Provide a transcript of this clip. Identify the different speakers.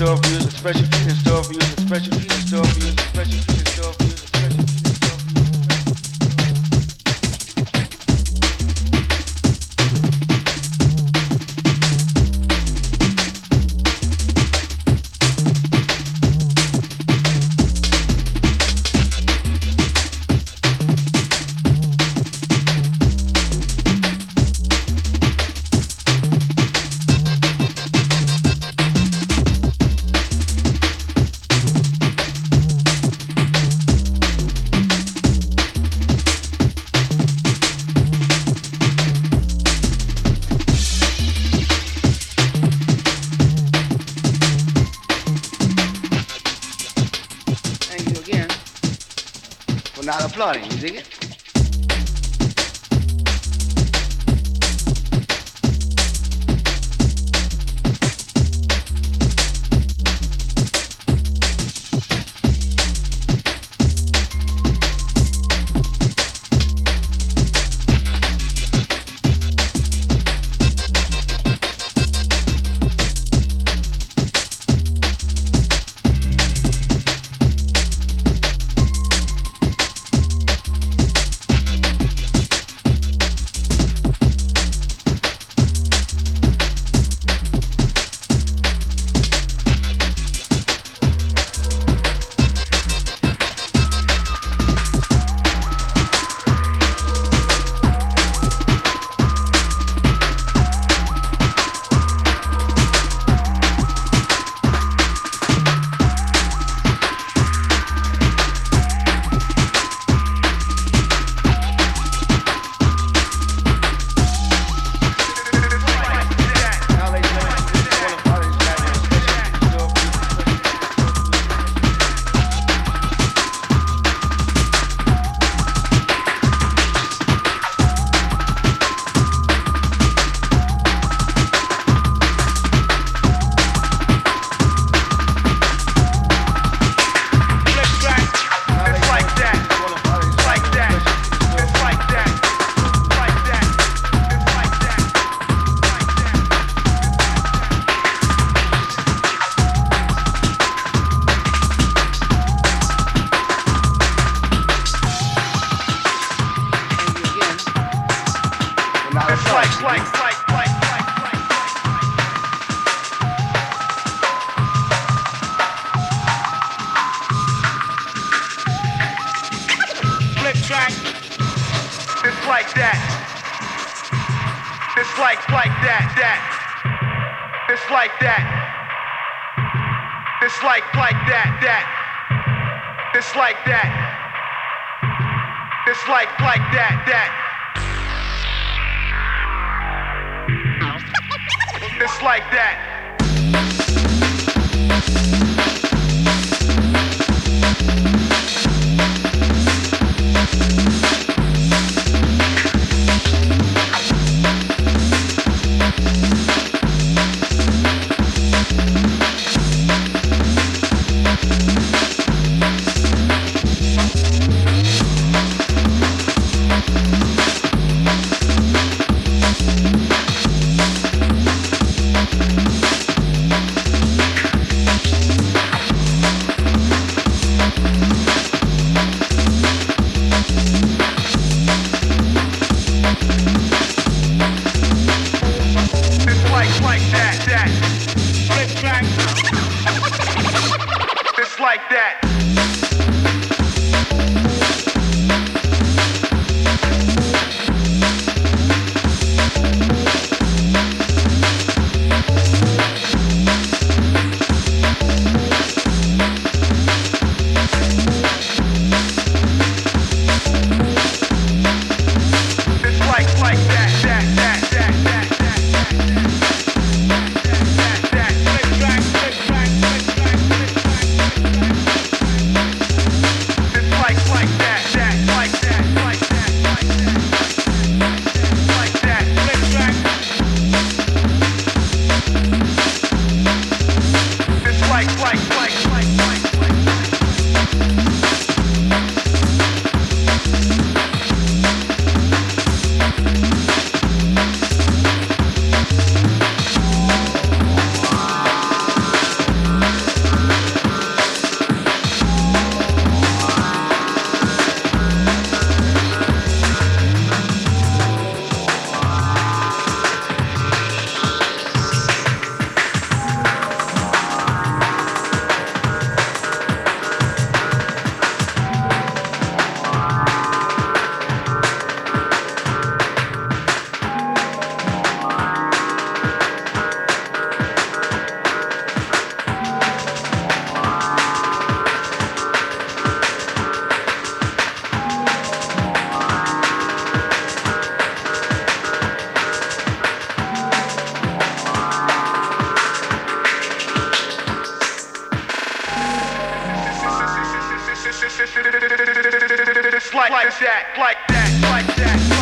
Speaker 1: stories, especially Not applauding, you think? it? like like that that. Oh. It's like that. like that, like that, like that.